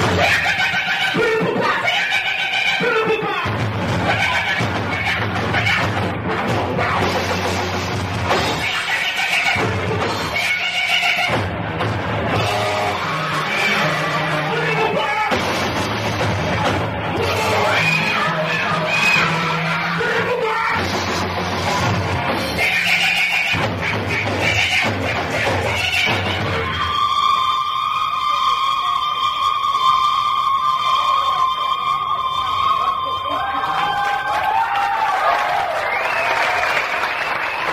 Yeah.